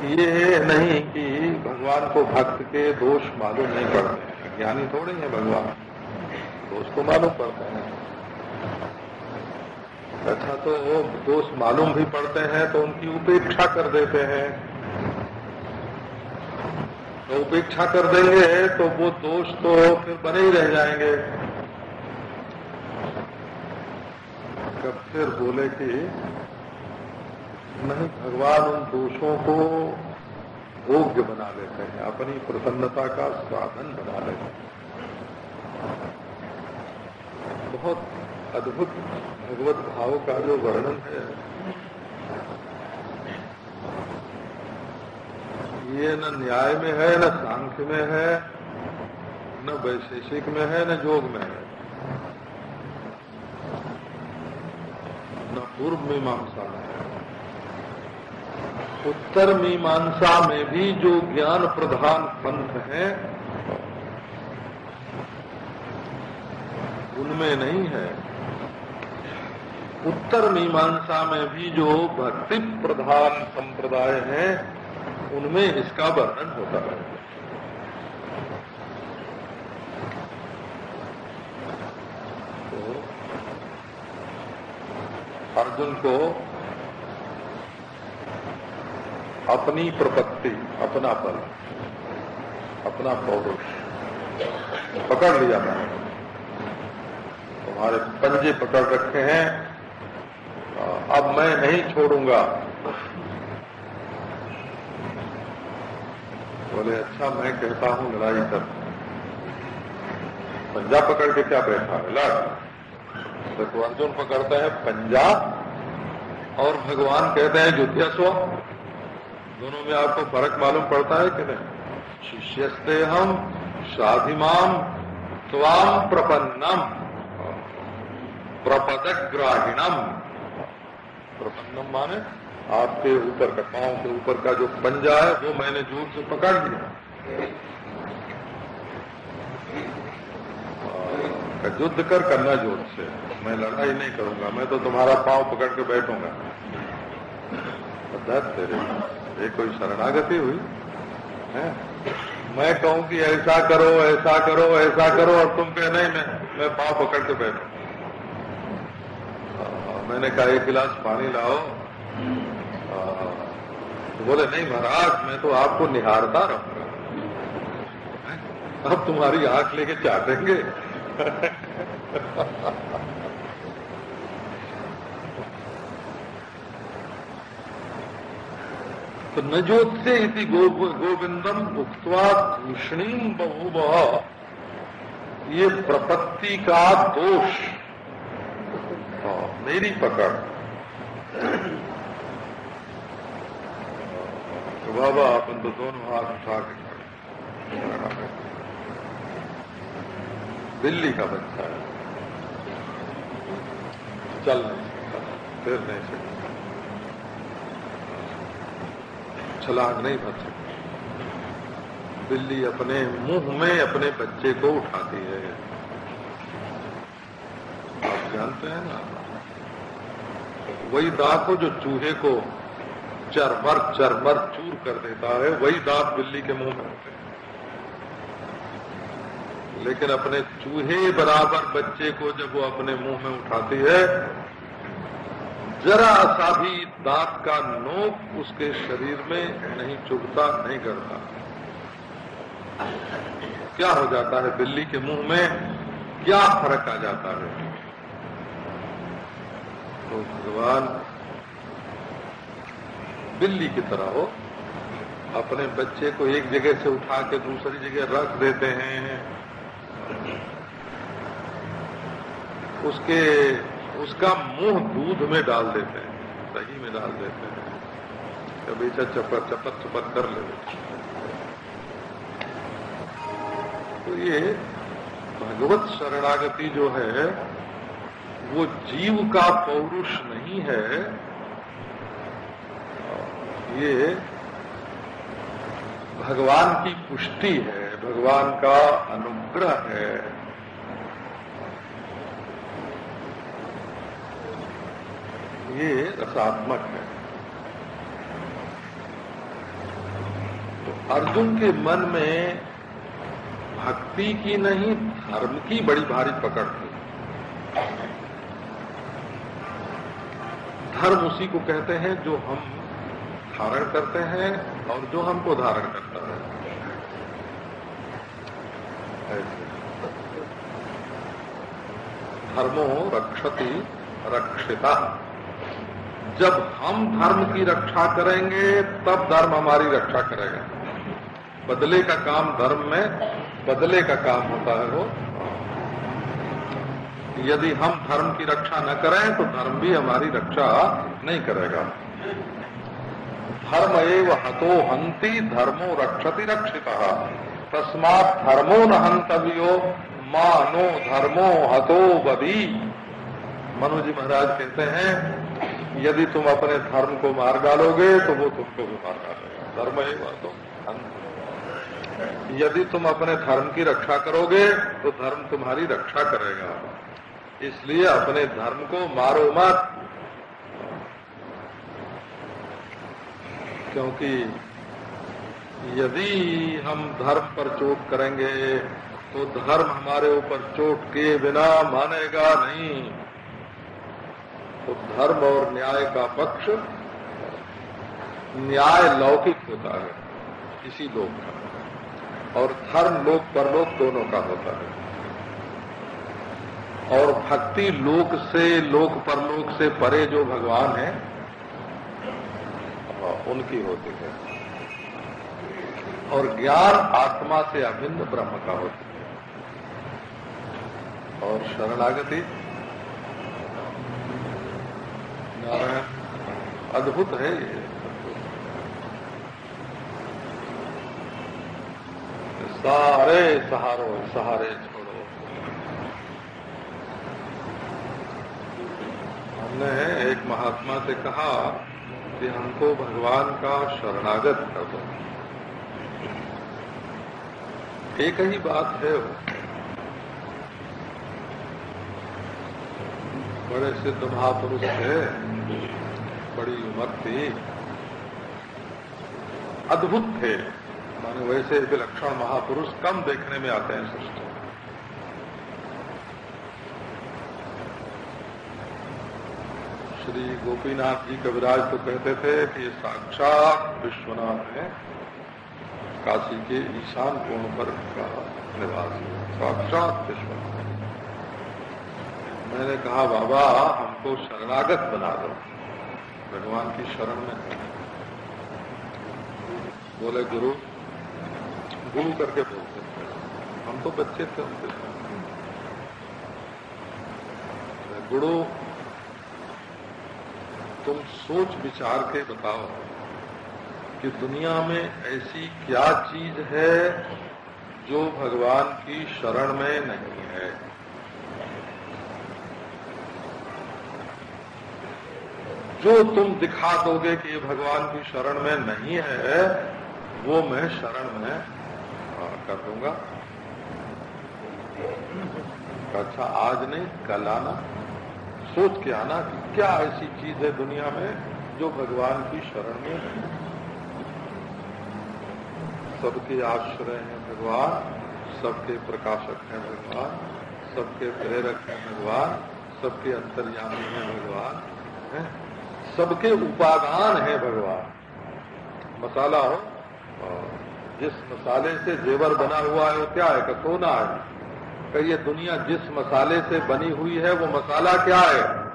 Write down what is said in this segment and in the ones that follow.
ये नहीं कि भगवान को भक्त के दोष मालूम नहीं पड़ते। ज्ञानी थोड़े हैं भगवान। दोष तो मालूम पड़ते हैं। अच्छा तो वो दोष मालूम भी पड़ते हैं तो उनकी उपेक्षा कर देते हैं। तो उपेक्षा कर देंगे तो वो दोष तो फिर बने ही रह जाएँगे। कब फिर बोले कि नहीं, भगवान उन दोषों को भोग्य बना लेते हैं, अपनी प्रसन्नता का साधन बना लेते हैं। बहुत अद्भुत भगवत भाव का जो वर्णन है, ये न न्याय में है, न सांख्य में है, न वैशेषिक में है, न योग में है। न पूर्व मीमांसा में उत्तर मीमांसा में भी जो ज्ञान प्रधान पंथ है, उनमें नहीं है। उत्तर मीमांसा में भी जो भक्ति प्रधान संप्रदाय है, उनमें इसका वर्णन होता है। तो अर्जुन को अपनी प्रपत्ति, अपना बल, अपना पौरुष पकड़ लिया मैंने तुम्हारे पंजे पकड़ रखे हैं। अब मैं नहीं छोड़ूँगा। बोले अच्छा मैं कहता हूँ लड़ाई कर। पंजा पकड़ के क्या बैठा है? लड़। तो अर्जुन पकड़ता है पंजा और भगवान कहते हैं जुद्धिया स्व दोनों में आपको फ़र्क मालूम पड़ता है कि नहीं? शिष्यस्ते हम शाधिमाम स्वाम प्रपन्नम। प्रपदग्राहिणम। प्रपन्नम माने आपके ऊपर का, पाँव के ऊपर का जो पंजा है वो मैंने ज़ोर से पकड़ लिया। युद्ध कर करना ज़ोर से। मैं लड़ाई नहीं करूँगा, मैं तो तुम्हारा पाँव पकड़ के बैठूँगा। तेरे। ये कोई शरणागति हुई? है? मैं कहूँ कि ऐसा करो ऐसा करो ऐसा करो और तुम कहे, नहीं, मैं मैं पाँव पकड़ के बैठू मैंने कहा, एक गिलास पानी लाओ। तो बोले, नहीं महाराज, मैं तो आपको निहारता रहूँगा। अब तुम्हारी आँख लेके चाटेंगे? तो नजोत्से इति गो, गोविंदम भुक्तवा भूषणी बहुब ये प्रपत्ति का दोष। हाँ, मेरी पकड़। तो बाबा अपन तो दोनों हाथ उठा के दिल्ली का बच्चा है। चल नहीं सकता फिर नहीं सकता। छलांग नहीं भर सकती। बिल्ली अपने मुँह में अपने बच्चे को उठाती है। आप जानते हैं ना? वही दांत को जो चूहे को चरमर चरमर चूर कर देता है, वही दांत बिल्ली के मुँह में होते हैं। लेकिन अपने चूहे बराबर बच्चे को जब वो अपने मुँह में उठाती है जरा सा भी दांत का नोक उसके शरीर में नहीं चुभता, नहीं करता क्या हो जाता है बिल्ली के मुँह में? क्या फ़र्क आ जाता है? तो भगवान बिल्ली की तरह हो, अपने बच्चे को एक जगह से उठा के दूसरी जगह रख देते हैं। उसके उसका मुँह दूध में डाल देते हैं, दही में डाल देते हैं। कभी चपत चपत चपत कर ले तो ये भगवत शरणागति जो है, वो जीव का पौरुष नहीं है। ये भगवान की पुष्टि है, भगवान का अनुग्रह है। ये रसात्मक है। तो अर्जुन के मन में भक्ति की नहीं, धर्म की बड़ी भारी पकड़ थी। धर्म उसी को कहते हैं जो हम धारण करते हैं और जो हमको धारण करता है। धर्मो रक्षति रक्षिता। जब हम धर्म की रक्षा करेंगे, तब धर्म हमारी रक्षा करेगा। बदले का काम धर्म में, बदले का काम होता है वो। यदि हम धर्म की रक्षा न करें तो धर्म भी हमारी रक्षा नहीं करेगा। धर्म एव हतो हंति धर्मो रक्षति रक्षिता। तस्मात धर्मो न हंतव्यो मानो धर्मो हतो बदी। मनु जी महाराज कहते हैं यदि तुम अपने धर्म को मार डालोगे तो वो तुमको भी मार डालेगा। धर्म एवं तो यदि तुम अपने धर्म की रक्षा करोगे तो धर्म तुम्हारी रक्षा करेगा। इसलिए अपने धर्म को मारो मत। क्योंकि यदि हम धर्म पर चोट करेंगे तो धर्म हमारे ऊपर चोट के बिना मानेगा नहीं। तो धर्म और न्याय का पक्ष न्याय लौकिक होता है, किसी लोक का। और धर्म लोक परलोक दोनों का होता है। और भक्ति लोक से, लोक परलोक से परे जो भगवान है उनकी होती है। और ज्ञान आत्मा से अभिन्न ब्रह्म का होती है। और शरणागति नारायण, अद्भुत है ये। सारे सहारो, सहारे छोड़ो। हमने एक महात्मा से कहा कि हमको भगवान का शरणागत कर दो। एक ही बात है वो। बड़े सिद्ध महापुरुष थे। बड़ी उम्र थी। अद्भुत थे। माने वैसे विलक्षण महापुरुष कम देखने में आते हैं सृष्टि श्री गोपीनाथ जी कविराज तो कहते थे कि साक्षात विश्वनाथ है। काशी के ईशान कोण पर का निवास साक्षात विश्वनाथ। मैंने कहा, बाबा, हमको शरणागत बना दो। भगवान की शरण में बोले, गुरु गुरु करके बोलते हम तो बच्चे थे उनके गुरु, तुम सोच विचार के बताओ कि दुनिया में ऐसी क्या चीज़ है जो भगवान की शरण में नहीं है? जो तुम दिखा दोगे कि ये भगवान की शरण में नहीं है, वो मैं शरण में कर दूँगा। अच्छा आज नहीं, कल आना। सोच के आना कि क्या ऐसी चीज़ है दुनिया में जो भगवान की शरण में नहीं सबके आश्रय हैं भगवान, सबके प्रकाशक हैं भगवान, सबके प्रेरक हैं भगवान, सबके अंतर्यामी हैं भगवान, है? सबके उपादान है भगवान। मसाला हो जिस मसाले से जेवर बना हुआ है, वो क्या है? का सोना है। कि ये दुनिया जिस मसाले से बनी हुई है, वो मसाला क्या है?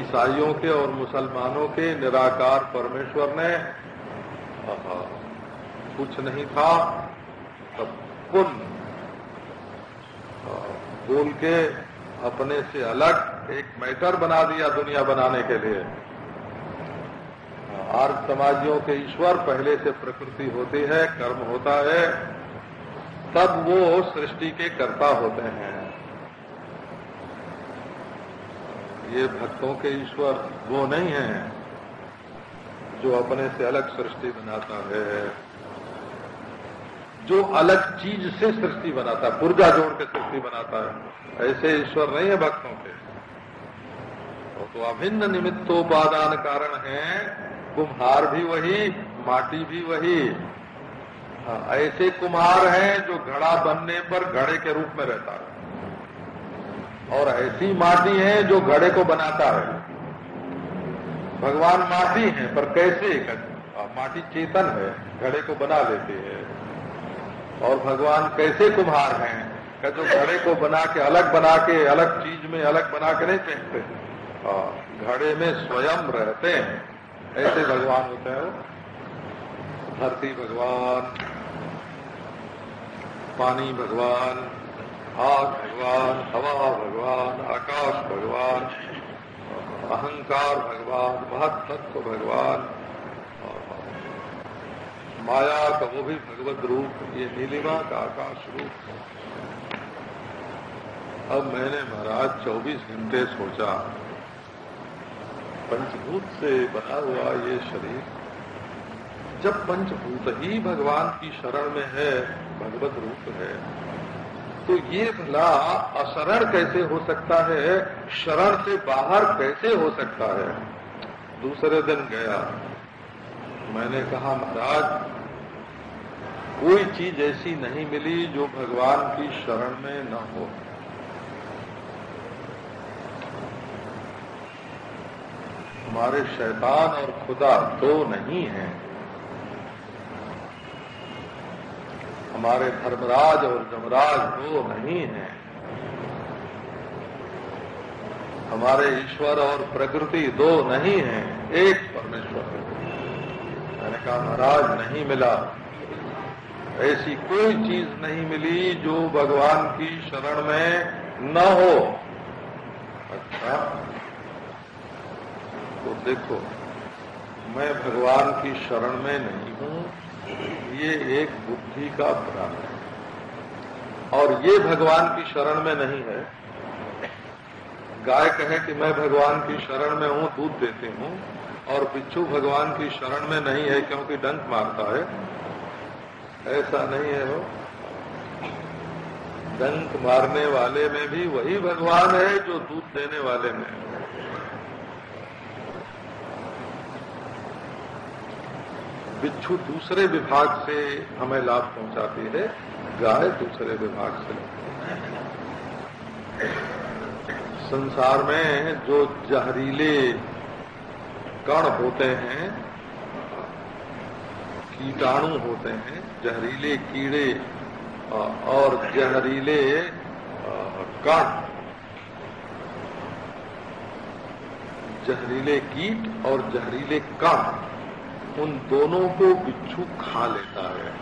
ईसाइयों के और मुसलमानों के निराकार परमेश्वर ने कुछ नहीं था, तब पुन बोल के अपने से अलग एक मैटर बना दिया दुनिया बनाने के लिए। आर्य समाजियों के ईश्वर पहले से प्रकृति होती है, कर्म होता है, तब वो सृष्टि के कर्ता होते हैं। ये भक्तों के ईश्वर वो नहीं है जो अपने से अलग सृष्टि बनाता है। जो अलग चीज़ से सृष्टि बनाता है पुर्जा जोड़ के सृष्टि बनाता है। ऐसे ईश्वर नहीं है भक्तों के। तो अभिन्न निमित्तोपादान कारण है। कुम्हार भी वही माटी भी वही। हाँ, ऐसे कुम्हार हैं जो घड़ा बनने पर घड़े के रूप में रहता है। और ऐसी माटी है जो घड़े को बनाता है। भगवान माटी है पर कैसे? माटी चेतन है घड़े को बना लेते हैं। और भगवान कैसे कुम्हार हैं? क्या जो घड़े को बना के, अलग बना के, अलग चीज़ में अलग बना के नहीं फेंकते घड़े में स्वयं रहते हैं। ऐसे भगवान होते हैं वो। धरती भगवान, पानी भगवान आग भगवान, हवा भगवान, आकाश भगवान, अहंकार भगवान महत्व भगवान माया का वो भी भगवत रूप, ये नीलिमा का आकाश रूप। अब मैंने महाराज 24 घंटे सोचा, पंचभूत से बना हुआ ये शरीर, जब पंचभूत ही भगवान की शरण में है, भगवत रूप है तो ये भला अशरण कैसे हो सकता है? शरण से बाहर कैसे हो सकता है? दूसरे दिन गया। मैंने कहा, महाराज, कोई चीज़ ऐसी नहीं मिली जो भगवान की शरण में न हो. हमारे शैतान और खुदा दो नहीं है। हमारे धर्मराज और जमराज दो नहीं है। हमारे ईश्वर और प्रकृति दो नहीं है, एक परमेश्वर मैंने कहा महाराज नहीं मिला। ऐसी कोई चीज़ नहीं मिली जो भगवान की शरण में न हो। अच्छा। तो देखो, मैं भगवान की शरण में नहीं हूँ, ये एक बुद्धि का भ्रम है। और ये भगवान की शरण में नहीं है। गाय कहे कि मैं भगवान की शरण में हूँ, दूध देती हूँ। और बिच्छू भगवान की शरण में नहीं है क्योंकि डंक मारता है। ऐसा नहीं है वो। डंक मारने वाले में भी वही भगवान है जो दूध देने वाले में। बिच्छू दूसरे विभाग से हमें लाभ पहुंचाती है, गाय दूसरे विभाग से। संसार में जो जहरीले कण होते हैं, कीटाणु होते हैं, जहरीले कीड़े और जहरीले कण। जहरीले कीट और जहरीले कण, उन दोनों को बिच्छू खा लेता है,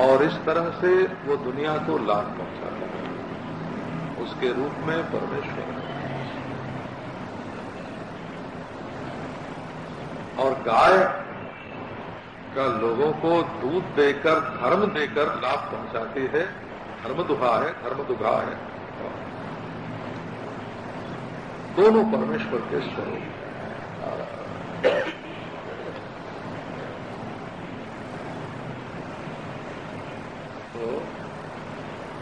और इस तरह से वो दुनिया को लाभ पहुंचाता है। उसके रूप में परमेश्वर और गाय का लोगों को दूध देकर, धर्म देकर लाभ पहुंचाती है। धर्म दुहा है, धर्म दुहा है। दोनों परमेश्वर के स्वरूप। तो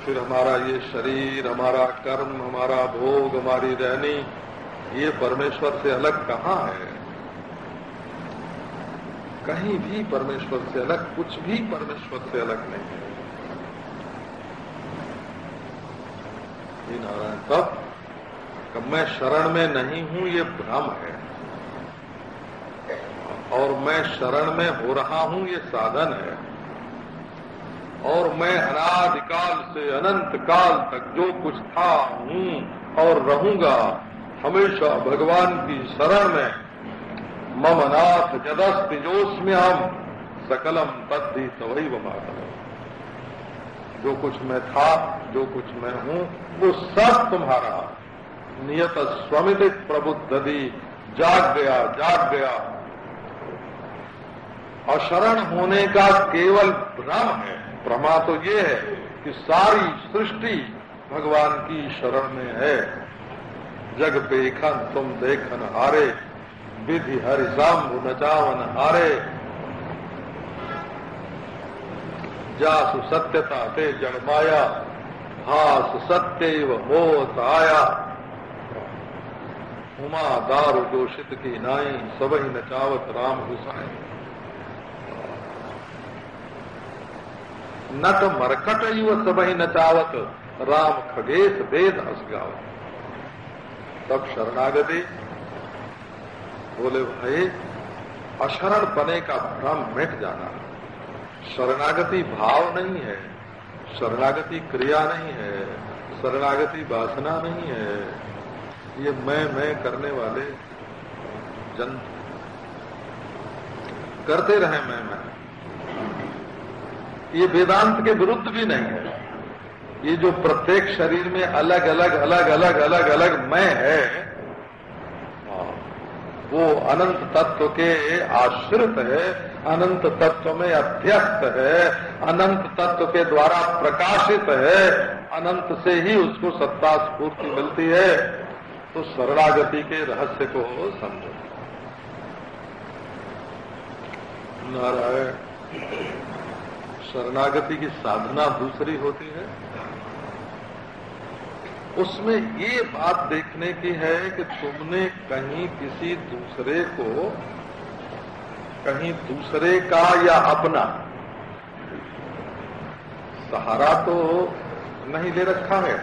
फिर हमारा ये शरीर, हमारा कर्म, हमारा भोग, हमारी रहनी, ये परमेश्वर से अलग कहाँ है? कहीं भी परमेश्वर से अलग, कुछ भी परमेश्वर से अलग नहीं है। ये नारायण, तब कब मैं शरण में नहीं हूँ, ये भ्रम है। और मैं शरण में हो रहा हूँ, ये साधन है। और मैं अनादिकाल से अनंत काल तक जो कुछ था हूँ और रहूँगा, हमेशा भगवान की शरण में मम नाथ में हम, सकलम तद्धि तवई माता जो कुछ मैं था, जो कुछ मैं हूँ, वो सब तुम्हारा। नियत स्वमित प्रबुद्धि जाग गया जाग गया अशरण होने का केवल भ्रम है। प्रमा तो ये है कि सारी सृष्टि भगवान की शरण में है। जग पेखन तुम देखन हारे। विधि हरिशाम्भु नचावन हारे। जासु सत्यता ते जड़माया हास सत्य मोत आया। उमा दार दोषित की नाई, सबही नचावत राम हुसाई नट मरकट युव सबही नचावत राम खगेश वेद असगावत तब शरणागति बोले भाई अशरण बने का भ्रम मिट जाना। शरणागति भाव नहीं है, शरणागति क्रिया नहीं है, शरणागति वासना नहीं है। ये मैं मैं करने वाले जन करते रहे मैं मैं। ये वेदांत के विरुद्ध भी नहीं है। ये जो प्रत्येक शरीर में अलग अलग अलग अलग अलग अलग मैं है वो अनंत तत्व के आश्रित है, अनंत तत्व में अध्यस्त है, अनंत तत्व के द्वारा प्रकाशित है, अनंत से ही उसको सत्ता स्फूर्ति मिलती है। तो शरणागति के रहस्य को समझो। नारायण, शरणागति की साधना दूसरी होती है। उसमें ये बात देखने की है कि तुमने कहीं किसी दूसरे को, कहीं दूसरे का या अपना, सहारा तो नहीं ले रखा है।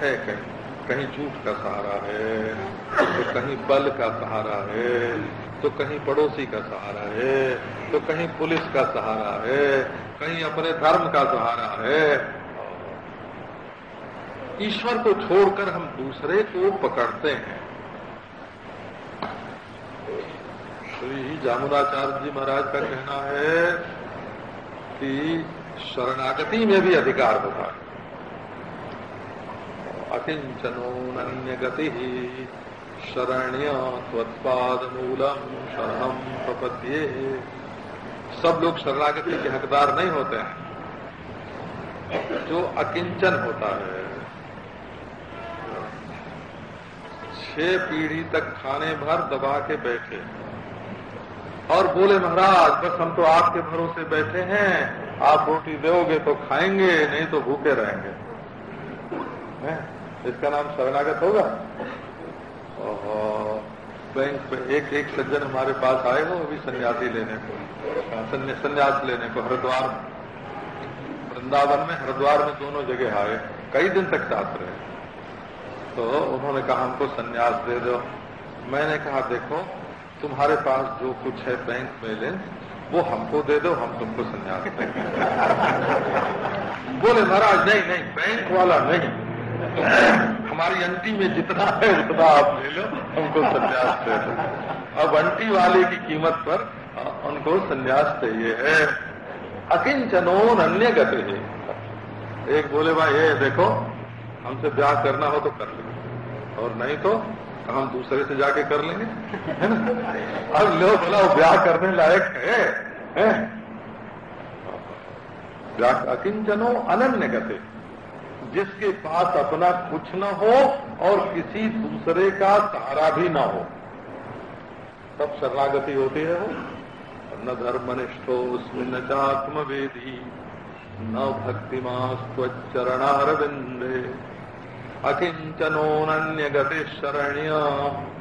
है कहीं कहीं झूठ का सहारा है तो कहीं बल का सहारा है तो कहीं पड़ोसी का सहारा है तो कहीं पुलिस का सहारा है, कहीं अपने धर्म का सहारा है ईश्वर को छोड़कर हम दूसरे को पकड़ते हैं। श्री जामुनाचार्य जी महाराज का कहना है कि शरणागति में भी अधिकार होता है। अकिंचनोन्य गति शरण्य त्वत्पाद मूलम शरणम प्रपद्ये। सब लोग शरणागति के हकदार नहीं होते हैं। जो अकिंचन होता है छह पीढ़ी तक खाने भर दबा के बैठे। और बोले, महाराज, बस हम तो आपके भरोसे बैठे हैं। आप रोटी दोगे तो खाएँगे, नहीं तो भूखे रहेंगे। है? इसका नाम शरणागत होगा? बैंक पे एक एक सज्जन हमारे पास आए हो अभी सन्यासी लेने को। संन्यास लेने को, हरिद्वार वृंदावन में, हरिद्वार में दोनों जगह आए। कई दिन तक साथ रहे। तो उन्होंने कहा, हमको सन्यास दे दो। मैंने कहा, देखो, तुम्हारे पास जो कुछ है बैंक बैलेंस, वो हमको दे दो, हम तुमको सन्यास देंगे। बोले, महाराज, नहीं नहीं, बैंक वाला नहीं। हमारी अंटी में जितना है, उतना आप ले लो, हमको संन्यास दे दो। अब अंटी वाले की कीमत पर उनको संन्यास चाहिए है। अकिंचनोन अन्य गति है। एक बोले, भाई, ये देखो, हमसे ब्याह करना हो तो कर लो। और नहीं तो हम दूसरे से जाके कर लेंगे। है ना? अब लो बोला ब्याह करने लायक है, है? अकिंचनो अनन्य गति। जिसके पास अपना कुछ न हो और किसी दूसरे का सहारा भी न हो। तब शरणागति होती है वो। न धर्मनिष्ठो उसमें न चात्म वेदी न भक्तिमास्वचरणारविंदे अकिंचनोन्य गति शरण्य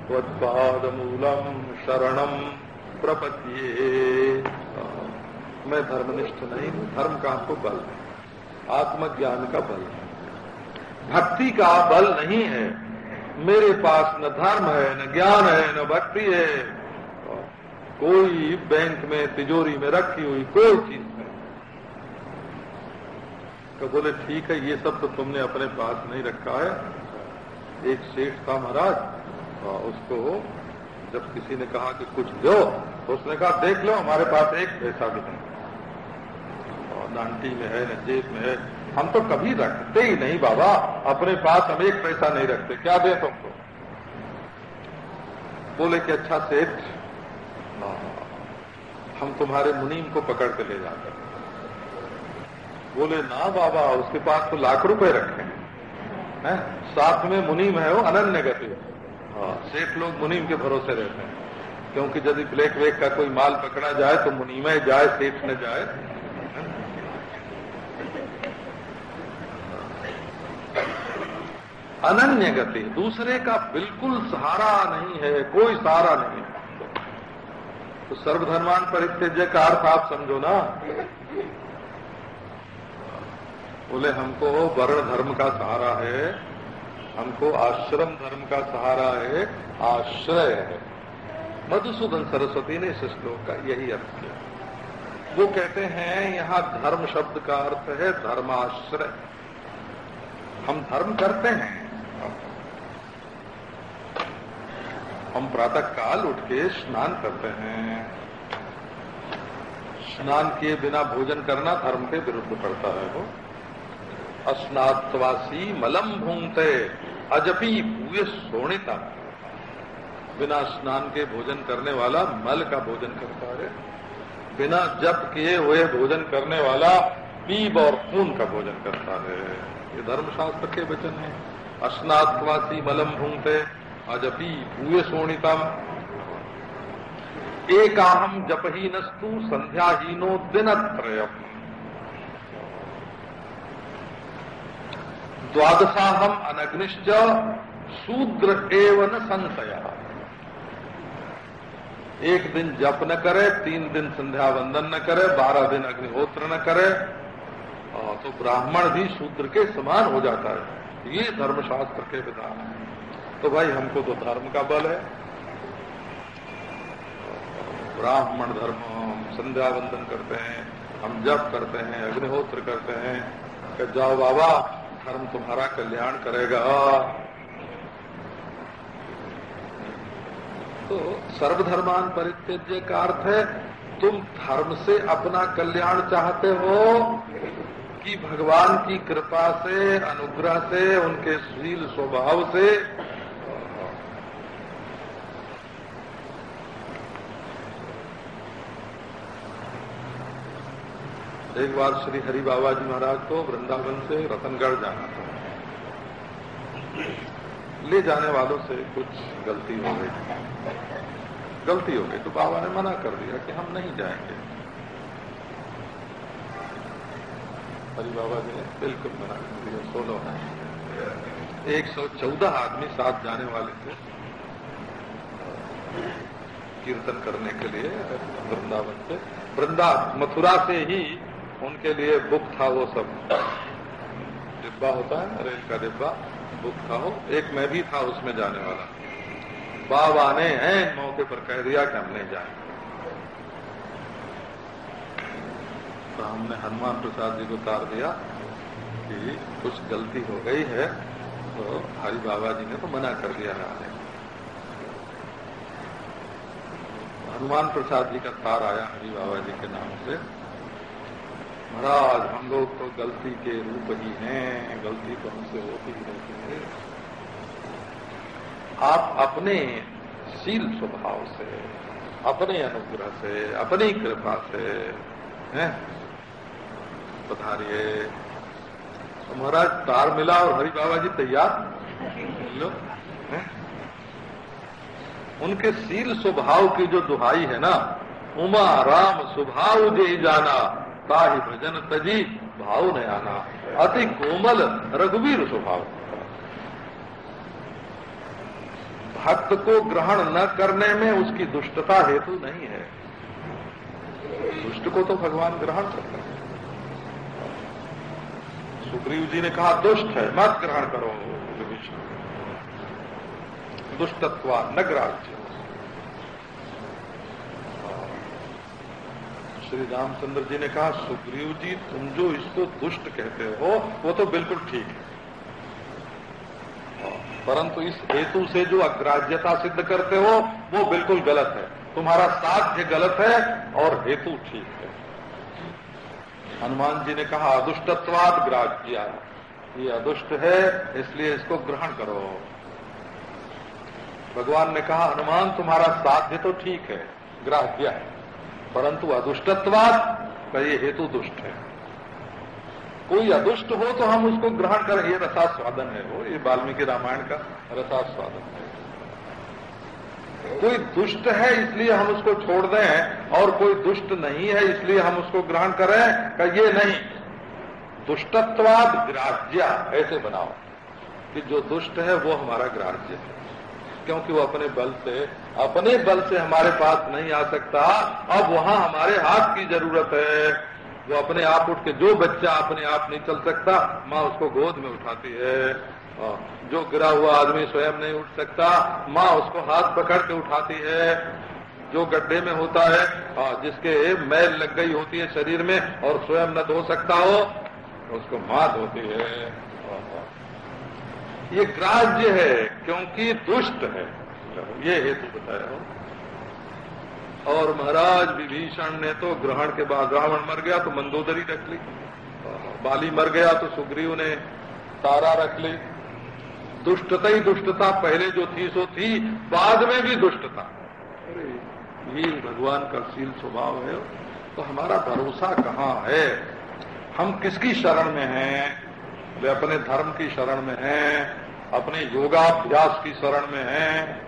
त्वत्पाद मूलम शरणम प्रपद्ये। मैं धर्मनिष्ठ नहीं हूँ, धर्म का आपको बल है, आत्मज्ञान का बल है। भक्ति का बल नहीं है, मेरे पास न धर्म है, न ज्ञान है, न भक्ति है। कोई बैंक में तिजोरी में रखी हुई कोई चीज़ नहीं तो बोले, ठीक है, ये सब तो तुमने अपने पास नहीं रखा है। एक सेठ था महाराज उसको जब किसी ने कहा कि कुछ दो तो उसने कहा, देख लो, हमारे पास एक पैसा भी नहीं और में है न जेब में है। हम तो कभी रखते ही नहीं, बाबा। अपने पास हम एक पैसा नहीं रखते। क्या दे तुमको? बोले कि अच्छा सेठ हम तुम्हारे मुनीम को पकड़ के ले जाते बोले, ना बाबा, उसके पास तो लाख रुपए रखे हैं। साथ में मुनीम है वो, अनन्य गति हाँ। सेठ लोग मुनीम के भरोसे रहते हैं। क्योंकि यदि ब्लैक वेक का कोई माल पकड़ा जाए तो मुनीम जाए, सेठ न जाए। अनन्य गति, दूसरे का बिल्कुल सहारा नहीं है, कोई सहारा नहीं है। तो सर्वधर्मान परित्यज्य का अर्थ आप समझो ना। बोले, हमको वर्ण धर्म का सहारा है, हमको आश्रम धर्म का सहारा है, आश्रय है। मधुसूदन सरस्वती ने इस श्लोक का यही अर्थ किया। वो कहते हैं, यहाँ धर्म शब्द का अर्थ है धर्माश्रय। हम धर्म करते हैं। हम प्रातः काल उठ के स्नान करते हैं। स्नान किए बिना भोजन करना धर्म के विरुद्ध पड़ता है वो। अस्नात्वासी मलम भूंगते, अजपी भूय सोणिता। बिना स्नान के भोजन करने वाला मल का भोजन करता है। बिना जप किए हुए भोजन करने वाला पीब और खून का भोजन करता है। ये धर्मशास्त्र के वचन है। अस्नात्वासी मलम भूंगते, अजपी भूय सोणितम एकाहम जपहीनस्तु, संध्याहीनो दिनत्रयम द्वादशाहम अनग्निश्च शूद्र एवं संशय। एक दिन जप न करे, तीन दिन संध्या वंदन न करे, बारह दिन अग्निहोत्र न करे तो ब्राह्मण भी शूद्र के समान हो जाता है। ये धर्मशास्त्र के विधान है। तो भाई, हमको तो धर्म का बल है। ब्राह्मण धर्म, हम संध्या वंदन करते हैं, हम जप करते हैं, अग्निहोत्र करते हैं जाओ बाबा धर्म तुम्हारा कल्याण करेगा। तो सर्वधर्मान परित्यज्य का अर्थ है, तुम धर्म से अपना कल्याण चाहते हो कि भगवान की कृपा से, अनुग्रह से, उनके शील स्वभाव से एक बार श्री हरि बाबा जी महाराज को वृंदावन से रतनगढ़ जाना था। ले जाने वालों से कुछ गलती हो गई। गलती हो गई तो बाबा ने मना कर दिया कि हम नहीं जाएँगे। हरि बाबा जी ने बिल्कुल मना कर दिया सोलो है। एक सौ चौदह आदमी साथ जाने वाले थे। कीर्तन करने के लिए वृंदावन से। वृंदा मथुरा से ही उनके लिए बुक था वो सब। डिब्बा होता है रेल का डिब्बा, बुक था वो। एक मैं भी था उसमें जाने वाला। बाबा ने, हैं, मौके पर कह दिया कि हम नहीं जाएँगे। तो हमने हनुमान प्रसाद जी को तार दिया कि कुछ गलती हो गई है तो हरि बाबा जी ने तो मना कर दिया है आने। हनुमान प्रसाद जी का तार आया हरि बाबा जी के नाम से। महाराज, हम लोग तो गलती के रूप ही हैं, गलती तो हमसे होती ही रहती है। आप अपने शील स्वभाव से, अपने अनुग्रह से, अपनी कृपा से, हैं? पधारिए। तो महाराज, तार मिला और हरि बाबा जी तैयार? लो उनके शील स्वभाव की जो दुहाई है ना, उमा राम स्वभाव जे जाना। ताहि भजन तजी भाव न आना। अति कोमल रघुवीर स्वभाव। भक्त को ग्रहण न करने में उसकी दुष्टता हेतु नहीं है। दुष्ट को तो भगवान ग्रहण करते हैं। सुग्रीव जी ने कहा, दुष्ट है, मत ग्रहण करो, विभीषण। दुष्टत्वा न ग्राह्य श्री रामचंद्र जी ने कहा, सुग्रीव जी, तुम जो इसको दुष्ट कहते हो, वो तो बिल्कुल ठीक है। परंतु इस हेतु से जो अग्राह्यता सिद्ध करते हो, वो बिल्कुल गलत है। तुम्हारा साध्य गलत है और हेतु ठीक है। हनुमान जी ने कहा, अदुष्टत्वाद ग्राह्य ये अदुष्ट है, इसलिए इसको ग्रहण करो। भगवान ने कहा, हनुमान, तुम्हारा साध्य तो ठीक है, ग्राह्य है। परंतु अदुष्टत्वाद का ये हेतु दुष्ट है। कोई अदुष्ट हो तो हम उसको ग्रहण करें। ये रसास्वादन है वो, ये वाल्मीकि रामायण का रसास्वादन है। कोई दुष्ट है इसलिए हम उसको छोड़ दें और कोई दुष्ट नहीं है इसलिए हम उसको ग्रहण करें का ये नहीं। दुष्टत्वाद ग्राह्या, ऐसे बनाओ कि जो दुष्ट है वो हमारा ग्राह्य है। क्योंकि वो अपने बल से, अपने बल से हमारे पास नहीं आ सकता। अब वहाँ हमारे हाथ की ज़रूरत है। वो अपने आप उठ के, जो बच्चा अपने आप नहीं चल सकता, माँ उसको गोद में उठाती है। जो गिरा हुआ आदमी स्वयं नहीं उठ सकता, माँ उसको हाथ पकड़ के उठाती है। जो गड्ढे में होता है जिसके मैल लग गई होती है शरीर में और स्वयं न धो सकता हो, उसको माँ धोती है ये ग्राह्य है, क्योंकि दुष्ट है। ये हेतु बताया हो। और महाराज विभीषण ने तो ग्रहण के बाद रावण मर गया तो मंदोदरी रख ली। बाली मर गया तो सुग्रीव ने तारा रख ली। दुष्टता ही दुष्टता, पहले जो थी सो थी, बाद में भी दुष्टता। ये भगवान का शील स्वभाव है। तो हमारा भरोसा कहाँ है? हम किसकी शरण में हैं? वे अपने धर्म की शरण में हैं, अपने योगाभ्यास की शरण में हैं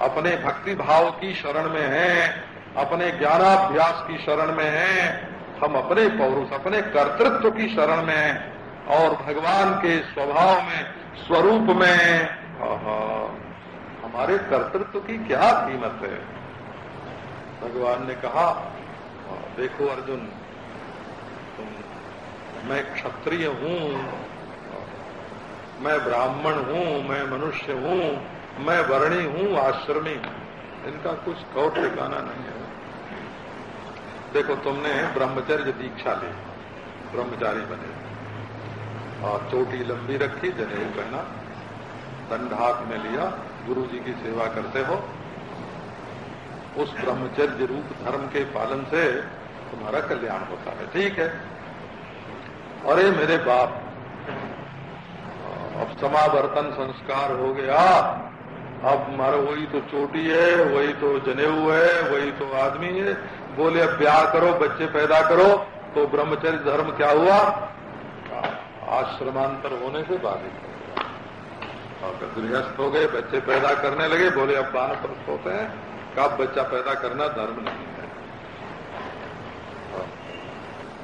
अपने भक्ति भाव की शरण में हैं, अपने ज्ञानाभ्यास की शरण में हैं, हम अपने पौरुष, अपने कर्तृत्व की शरण में हैं, और भगवान के स्वभाव में, स्वरूप में हमारे कर्तृत्व की क्या कीमत है? भगवान ने कहा, देखो अर्जुन मैं क्षत्रिय हूँ, मैं ब्राह्मण हूँ, मैं मनुष्य हूँ, मैं वर्णी हूँ, आश्रमी इनका कुछ कौट ठिकाना नहीं है। देखो, तुमने ब्रह्मचर्य दीक्षा ली, ब्रह्मचारी बने। और चोटी लंबी रखी, जनेऊ पहना दंड हाथ में लिया गुरु जी की सेवा करते हो। उस ब्रह्मचर्य रूप धर्म के पालन से तुम्हारा कल्याण होता है। ठीक है। अरे मेरे बाप, अब समावर्तन संस्कार हो गया। अब हमारा वही तो चोटी है, वही तो जनेऊ है, वही तो आदमी है। बोले, अब ब्याह करो, बच्चे पैदा करो। तो ब्रह्मचर्य धर्म क्या हुआ? आश्रमांतर होने से बाधित और गृहस्थ हो गए, बच्चे पैदा करने लगे। बोले, अब बानप्रस्थ होते हैं। कब बच्चा पैदा करना धर्म नहीं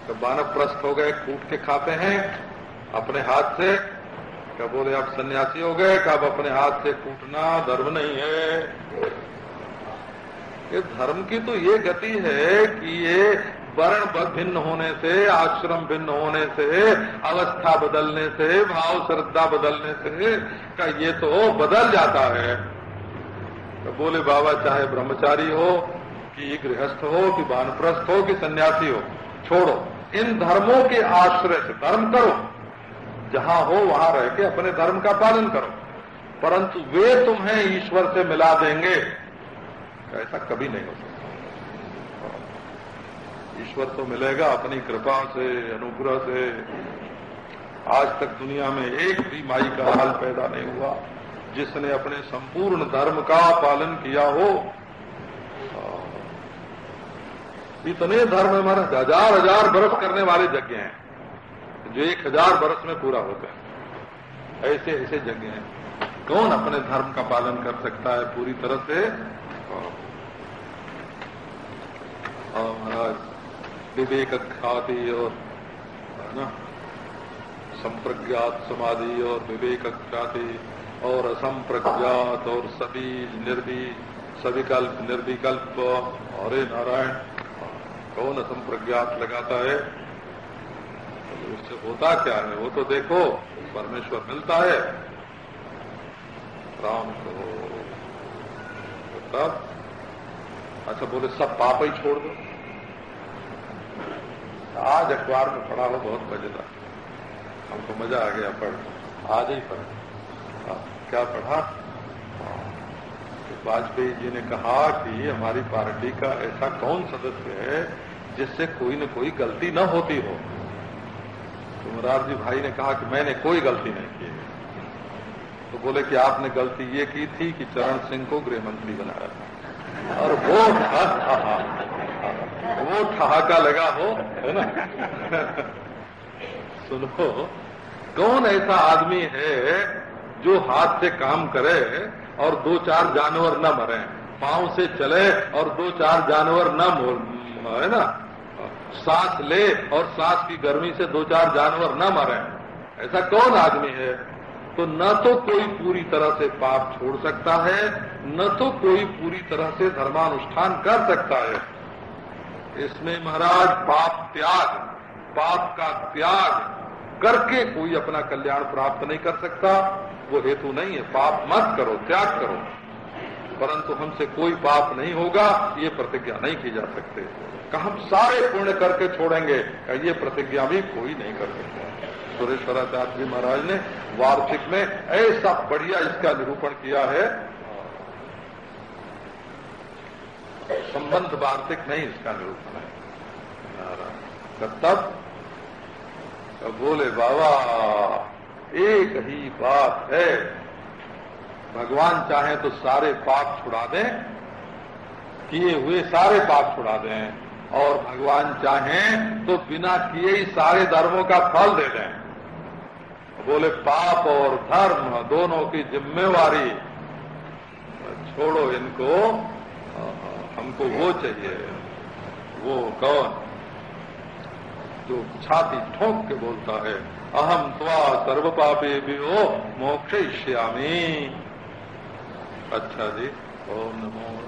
तो बानप्रस्थ हो गए, कूट के खाते हैं, अपने हाथ से। क्या बोले, आप सन्यासी हो गए, कब अपने हाथ से कूटना धर्म नहीं है। ये धर्म की तो ये गति है कि ये वर्ण भिन्न होने से, आश्रम भिन्न होने से, अवस्था बदलने से, भाव श्रद्धा बदलने से, का ये तो बदल जाता है। तो बोले, बाबा चाहे ब्रह्मचारी हो, कि गृहस्थ हो, कि बानप्रस्थ हो, कि सन्यासी हो, छोड़ो। इन धर्मों के आश्रय से, धर्म करो। जहाँ हो, वहाँ रह के अपने धर्म का पालन करो। परंतु वे तुम्हें ईश्वर से मिला देंगे। ऐसा कभी नहीं हो सकता। ईश्वर तो मिलेगा अपनी कृपा से, अनुग्रह से। आज तक दुनिया में एक भी माई का हाल पैदा नहीं हुआ। जिसने अपने संपूर्ण धर्म का पालन किया हो इतने धर्म हमारे हज़ार हज़ार बरस करने वाले यज्ञ हैं, जो एक हज़ार बरस में पूरा होते हैं। ऐसे ऐसे यज्ञ हैं। कौन अपने धर्म का पालन कर सकता है पूरी तरह से? महाराज, विवेक ख्याति और ना, संप्रज्ञात समाधि और विवेक ख्याति और असंप्रज्ञात और सभी निर्वी सविकल्प निर्विकल्प और नारायण। कौन असंप्रज्ञात लगाता है? तो उससे होता क्या है? वो तो देखो, परमेश्वर मिलता है। राम को तब अच्छा बोले, सब पाप ही छोड़ दो। आज अखबार में पढ़ा हो, बहुत मज़ेदार। हमको मज़ा आ गया पढ़। आज ही पढ़। क्या पढ़ा? तो वाजपेयी जी ने कहा कि हमारी पार्टी का ऐसा कौन सदस्य है जिससे कोई न कोई गलती न होती हो? तो मुरारजी भाई ने कहा कि मैंने कोई गलती नहीं की तो बोले कि आपने गलती ये की थी कि चरण सिंह को गृहमंत्री बनाया था। और वो वो ठहाका लगा हो, है ना? सुनो, कौन ऐसा आदमी है जो हाथ से काम करे और दो चार जानवर न मरे। पाँव से चले और दो चार जानवर न है ना। सांस ले और सांस की गर्मी से दो चार जानवर न मरे। ऐसा कौन आदमी है? तो न तो कोई पूरी तरह से पाप छोड़ सकता है, न तो कोई पूरी तरह से धर्मानुष्ठान कर सकता है। इसमें महाराज पाप त्याग, पाप का त्याग करके कोई अपना कल्याण प्राप्त नहीं कर सकता। वो हेतु नहीं है। पाप मत करो, त्याग करो। परंतु हमसे कोई पाप नहीं होगा, ये प्रतिज्ञा नहीं की जा सकते। हम सारे पुण्य करके छोड़ेंगे ये प्रतिज्ञा भी कोई नहीं कर सकता। सुरेश्वराचार्य जी महाराज ने वार्षिक में ऐसा बढ़िया इसका निरूपण किया है। संबंध वार्षिक नहीं इसका निरूपण है। तब बोले, बाबा एक ही बात है। भगवान चाहे तो सारे पाप छुड़ा दें, किए हुए सारे पाप छुड़ा दें, और भगवान चाहें तो बिना किए ही सारे धर्मों का फल दे दें। बोले, पाप और धर्म दोनों की जिम्मेवारी। छोड़ो इनको, हमको वो चाहिए, वो कौन? जो छाती ठोक के बोलता है। अहम त्वा सर्व पापे भी हो मोक्ष अच्छा जी ओम नमो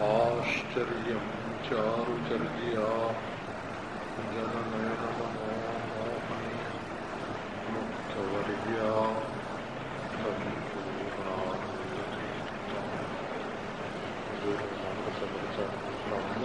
ஆஸ்திரியம் சாரு சரியா ஜனநயனமோகனி முக்தவரியா சம்பூர்ணானந்த நம்ம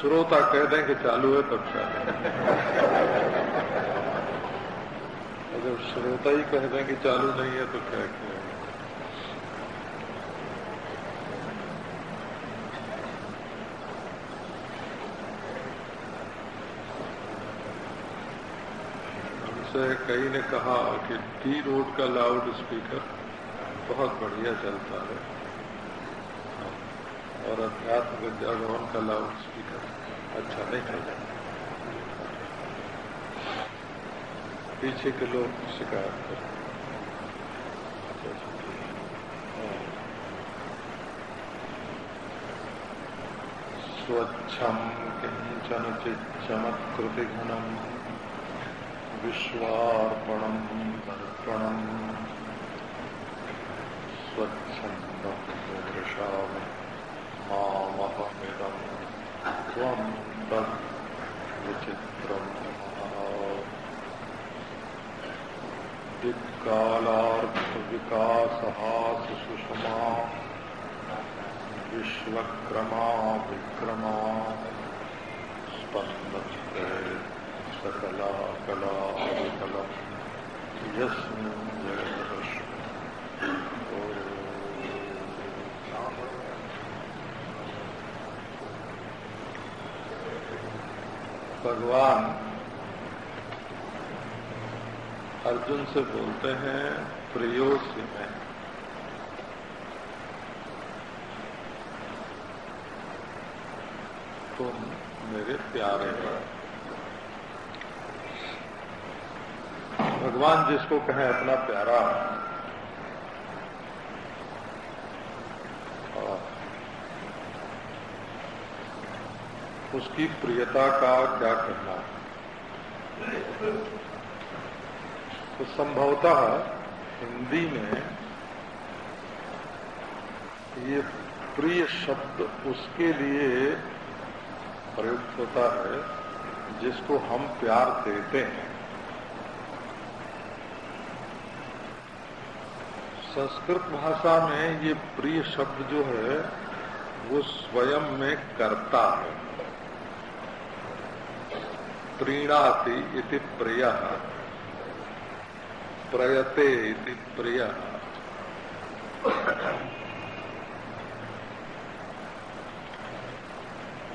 श्रोता कह दें कि चालू है, तब चालू अगर श्रोता ही कह दें कि चालू नहीं है तो क्या किया से कई ने कहा कि टी रोड का लाउड स्पीकर बहुत बढ़िया चलता है। और अध्यात्म विद्या भवन का लाउड स्पीकर अच्छा चलता पीछे के लोग शिकायत कर स्वच्छम किंचन चमत्कृति घनम विश्वार्पणम तर्पणम स्वच्छंदृषाम मामहमिदम। त्वं तत् विचित्रम कालार्थ विकास सुषमा विश्वक्रमा विक्रमा स्पंद सकला कला विकलम यस्मिन् भगवान अर्जुन से बोलते हैं प्रियोसी में। तुम मेरे प्यारे हो। भगवान जिसको कहें, अपना प्यारा उसकी प्रियता का क्या कहना? तो संभवतः हिंदी में ये प्रिय शब्द उसके लिए प्रयुक्त होता है, जिसको हम प्यार देते हैं। संस्कृत भाषा में ये प्रिय शब्द जो है, वो स्वयं में करता है। प्रीणाति प्रिय। प्रयते प्रिय।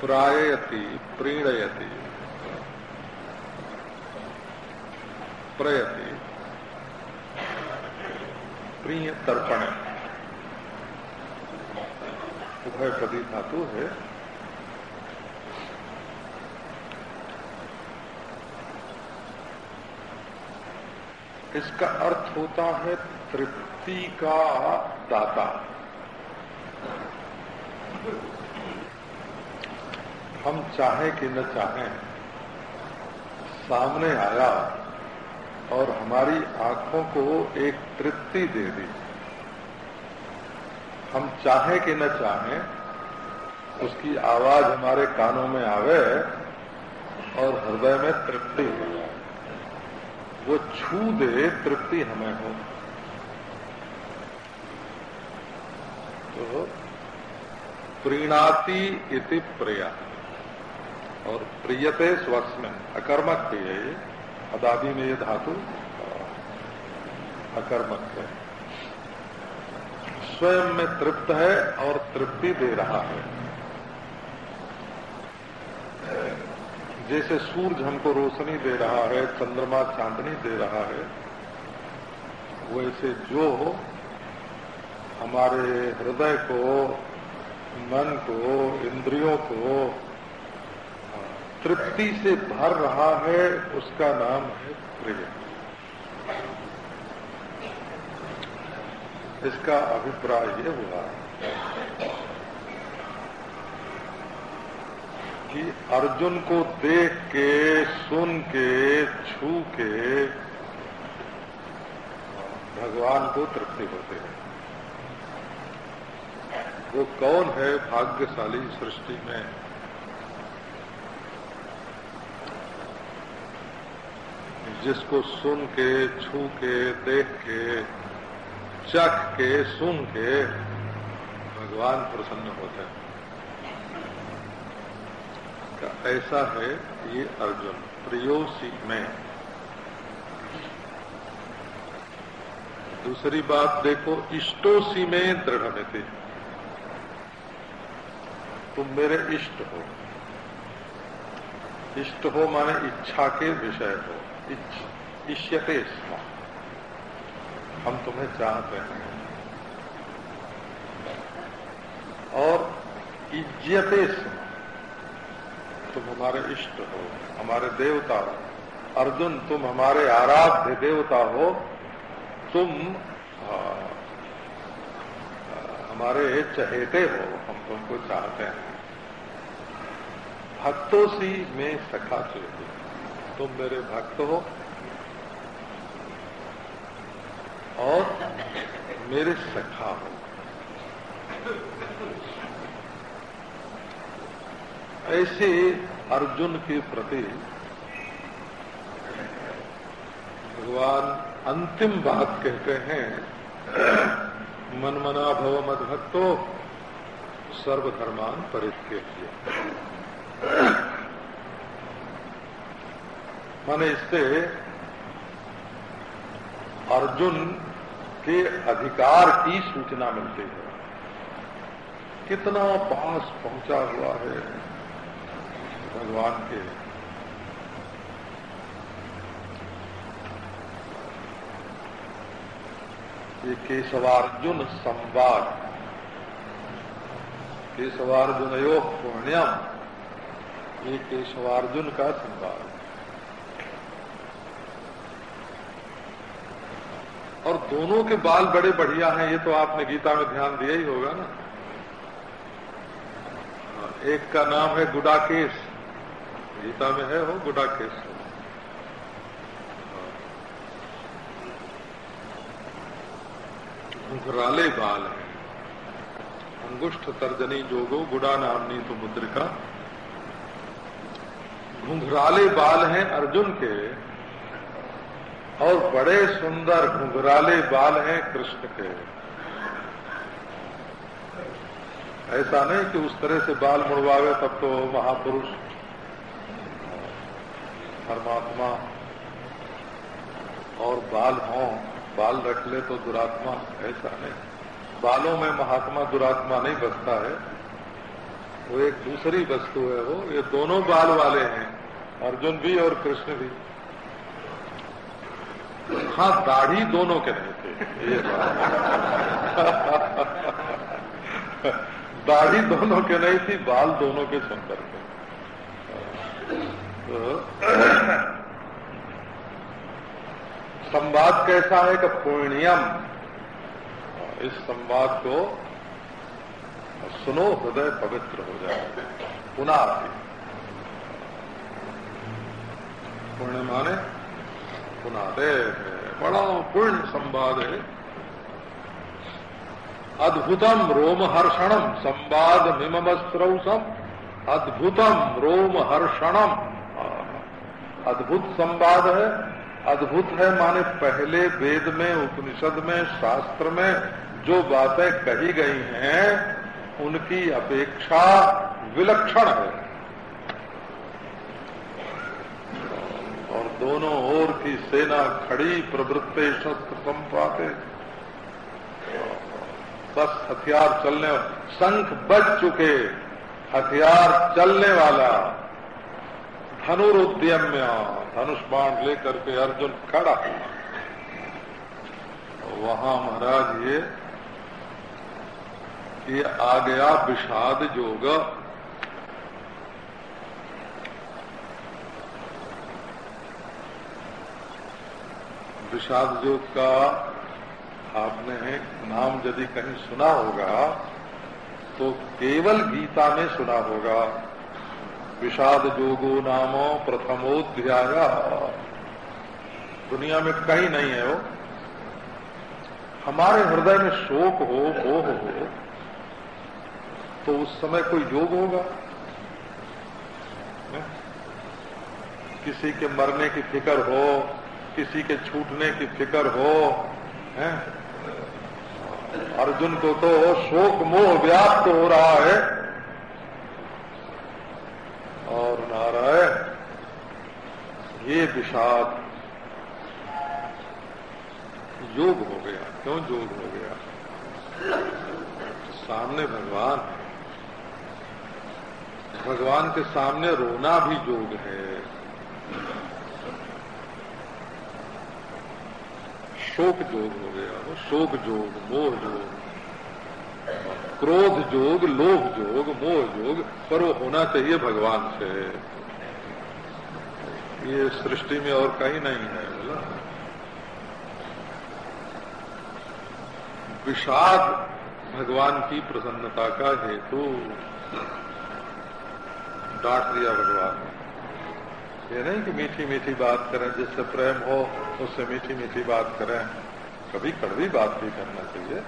प्रायति प्रीणयति। प्रयति। प्रिय तर्पण। उभय उभयपदी धातु है। इसका अर्थ होता है तृप्ति का दाता। हम चाहें कि न चाहें, सामने आया और हमारी आँखों को एक तृप्ति दे दी। हम चाहें कि न चाहें, उसकी आवाज़ हमारे कानों में आवे और हृदय में तृप्ति हो जाए। वो छू दे, तृप्ति हमें हो। तो प्रीणाति इति प्रिया। और प्रियते स्वस्म में अकर्मक भी है ये। अदादी में ये धातु अकर्मक है स्वयं में तृप्त है और तृप्ति दे रहा है। जैसे सूरज हमको रोशनी दे रहा है, चंद्रमा चांदनी दे रहा है, वैसे जो हमारे हृदय को, मन को, इंद्रियों को तृप्ति से भर रहा है, उसका नाम है प्रिय इसका अभिप्राय ये हुआ। कि अर्जुन को देख के, सुन के, छू के, भगवान को तृप्ति होते हैं। वो कौन है भाग्यशाली सृष्टि में? जिसको सुन के, छू के, देख के, चख के, सुन के, भगवान प्रसन्न होते हैं का ऐसा है ये अर्जुन, प्रियोसी में। दूसरी बात देखो, इष्टोसी में दृढ़ में थे तुम मेरे इष्ट हो। इष्ट हो माने इच्छा के विषय हो। इष्यते स्म। हम तुम्हें चाहते हैं। और इज्जते स्म। तुम हमारे इष्ट हो हमारे देवता हो। अर्जुन तुम हमारे आराध्य देवता हो। तुम आ, हमारे चहेते हो हम तुमको चाहते हैं। भक्तों सी में सखा चुके तुम मेरे भक्त हो। और मेरे सखा हो। ऐसे अर्जुन के प्रति भगवान अंतिम बात कहते हैं, मनमना भव मद भक्तो सर्वधर्मान परित्यज्य। माने इससे अर्जुन के अधिकार की सूचना मिलती है। कितना पास पहुँचा हुआ है। भगवान के। ये केशवार्जुन संवाद। केशवार्जुन योग पुण्यम। ये केशवार्जुन का संवाद। और दोनों के बाल बड़े बढ़िया हैं, ये तो आपने गीता में ध्यान दिया ही होगा ना। एक का नाम है गुडाकेश। गीता में है हो। गुडाकेश घुराले बाल है। अंगुष्ठ तर्जनी जोगो गुड़ा नाम नामनी तो मुद्रिका। घुंघराले बाल हैं अर्जुन के। और बड़े सुंदर घुंघराले बाल हैं कृष्ण के। ऐसा नहीं कि उस तरह से बाल मुड़वावे तब तो महापुरुष परमात्मा और बाल हों, बाल रख ले तो दुरात्मा ऐसा नहीं। बालों में महात्मा दुरात्मा नहीं बसता है। वो एक दूसरी वस्तु है वो। ये दोनों बाल वाले हैं, अर्जुन भी और कृष्ण भी। हाँ दाढ़ी दोनों के नहीं थे, ये दाढ़ी दोनों के नहीं थी, बाल दोनों के सुंदर थे तो संवाद कैसा है कि पूर्णियम इस संवाद को सुनो, हृदय पवित्र हो जाए। पुनः पुण्य माने पुनादे बड़ा पूर्ण संवाद है। अद्भुतम रोमहर्षणम, संवाद मिमस्त्रौसम अद्भुतम रोमहर्षणम। अद्भुत संवाद है। अद्भुत है माने पहले वेद में, उपनिषद में, शास्त्र में जो बातें कही गई हैं, उनकी अपेक्षा विलक्षण है। और दोनों ओर की सेना खड़ी प्रवृत्ते शस्त्र संपाते। बस हथियार चलने, शंख बज चुके, हथियार चलने वाला धनुरुद्यम्य धनुष बाण लेकर के अर्जुन खड़ा। वहाँ महाराज ये ये आ गया विषाद जोग। विषाद योग का आपने नाम यदि कहीं सुना होगा तो केवल गीता में सुना होगा। विषाद जोगो नामो प्रथमोध्याय। दुनिया में कहीं नहीं है वो। हमारे हृदय में शोक हो, मोह हो तो उस समय कोई योग होगा? किसी के मरने की फ़िक्र हो, किसी के छूटने की फ़िक्र हो, है? अर्जुन को तो शोक, मोह व्याप्त हो रहा है। और नारायण, ये विषाद योग हो गया। क्यों योग हो गया? सामने भगवान है। भगवान के सामने रोना भी योग है। शोक जोग हो गया। वो शोक जोग, मोह जोग। क्रोध जोग, लोभ जोग, मोह जोग, पर वो होना चाहिए भगवान से। ये सृष्टि में और कहीं नहीं है, बोला। विषाद भगवान की प्रसन्नता का हेतु डांट दिया भगवान। ये नहीं कि मीठी मीठी बात करें, जिससे प्रेम हो, उससे मीठी मीठी बात करें। कभी कड़वी बात भी करना चाहिए।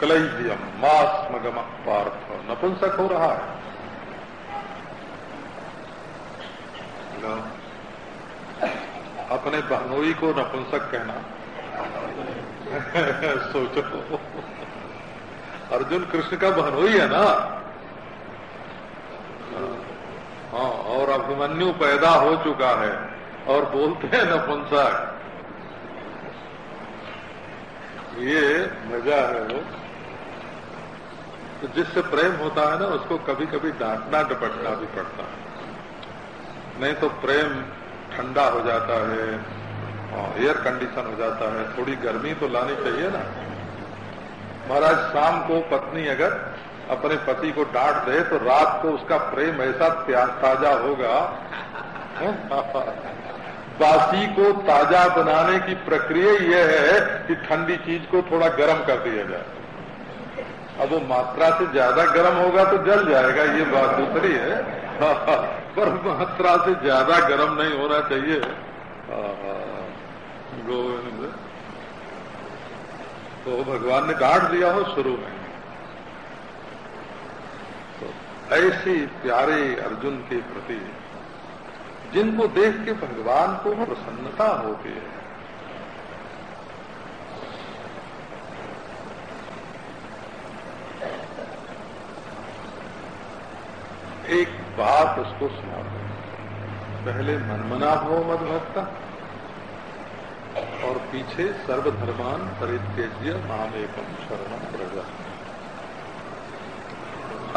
क्लैद्यम मास्मगम पार्थ। नपुंसक हो रहा है। अपने बहनोई को नपुंसक कहना। सोचो। अर्जुन कृष्ण का बहनोई है ना? हाँ और अभिमन्यु पैदा हो चुका है, और बोलते हैं नपुंसक। ये मज़ा है वो। तो जिससे प्रेम होता है ना, उसको कभी कभी डांटना, डपटना भी पड़ता है। नहीं तो प्रेम ठंडा हो जाता है एयर कंडीशन हो जाता है, थोड़ी गर्मी तो लानी चाहिए ना। महाराज, शाम को पत्नी अगर अपने पति को डांट दे तो रात को उसका प्रेम ऐसा ताज़ा होगा। बासी को ताज़ा बनाने की प्रक्रिया यह है कि ठंडी चीज़ को थोड़ा गर्म कर दिया जाए। अब वो मात्रा से ज़्यादा गर्म होगा तो जल जाएगा, ये बात दूसरी है। पर मात्रा से ज़्यादा गर्म नहीं होना चाहिए। गोविंद तो भगवान ने डांट दिया हो शुरू में। तो ऐसी प्यारे अर्जुन के प्रति, जिनको देख के भगवान को प्रसन्नता होती है एक बात उसको सुना पहले मनमना भव मद भक्ता और पीछे सर्वधर्मान परित्यज्य नाम एकम शरण प्रजा।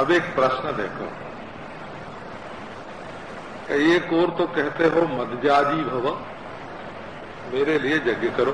अब एक प्रश्न देखो। एक और तो कहते हो मदजाजी भव, मेरे लिए यज्ञ करो।